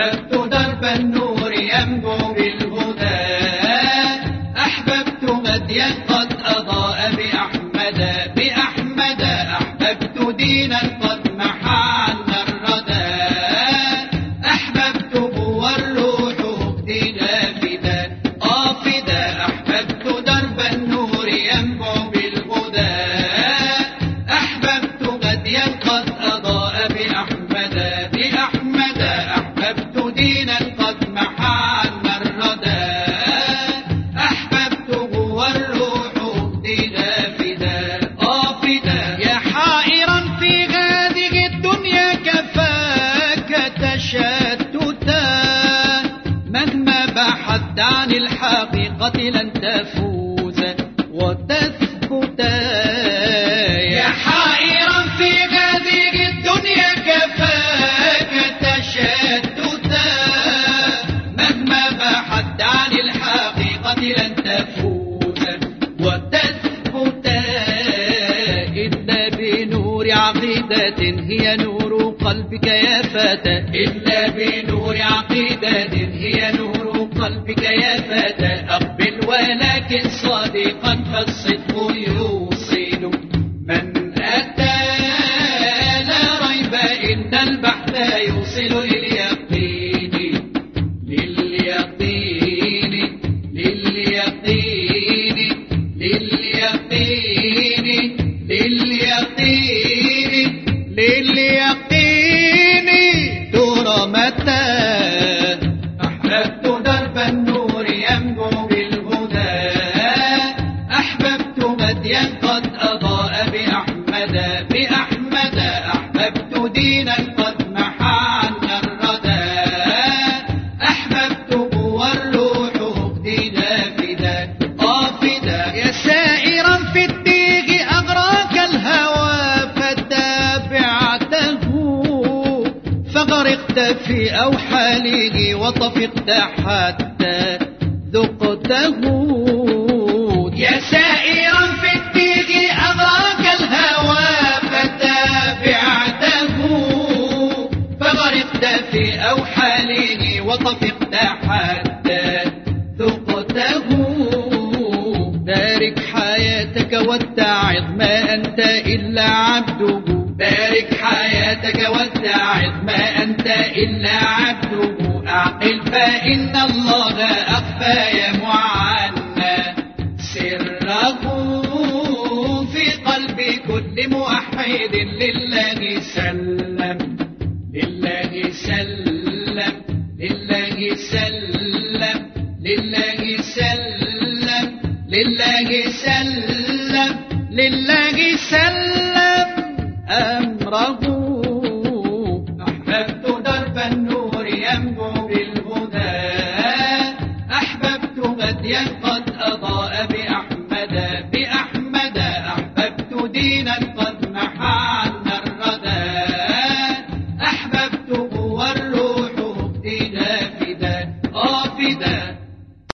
أحببت درب النور ينبو بالهدى. أحببت مديا قد أضاء بأحمد. بأحمد أحببت دينا قد محى عنا الردى أحببته والروح مهدنا فدا آفدا أحببت درب النور ينبع بالهدى. أحببت مديا قد أضاء بأحمد. بأحمد كفاك تشتتا مهما بحثت عن الحقيقة لن تفوز. وتثبتا يا حائرا في هذه الدنيا كفاك تشتتا مهما بحثت عن بنور عقيدة هي نور قلبك يا فتى إلا بنور عقيدة هي نور قلبك يا فتى أقبل ولكن صادقا فالصدق يوصل. من أتى لا ريب إن البحث يوصل لليقين. لليقين لليقين لليقين لليقين. قد أضاء بأحمد بأحمد أحببت دينا قد محى عنا الردى أحببته والروح مهدنا فدا. قافدا يا سائرا في الديغ أغراك الهوى فتابعته فغرقت في أوحاله وطفقت حتى ذقته. أوحاله وطفقت حتى ذقته بارك حياتك واتعظ ما أنت إلا عبده. بارك حياتك واتعظ ما أنت إلا عبده. أعقل فإن الله أخفى يمعنا سره في قلب كل موحد لله سلم سلم لله سلم لله سلم أمره أحببت درب النور ينبع بالهدى. أحببت مديا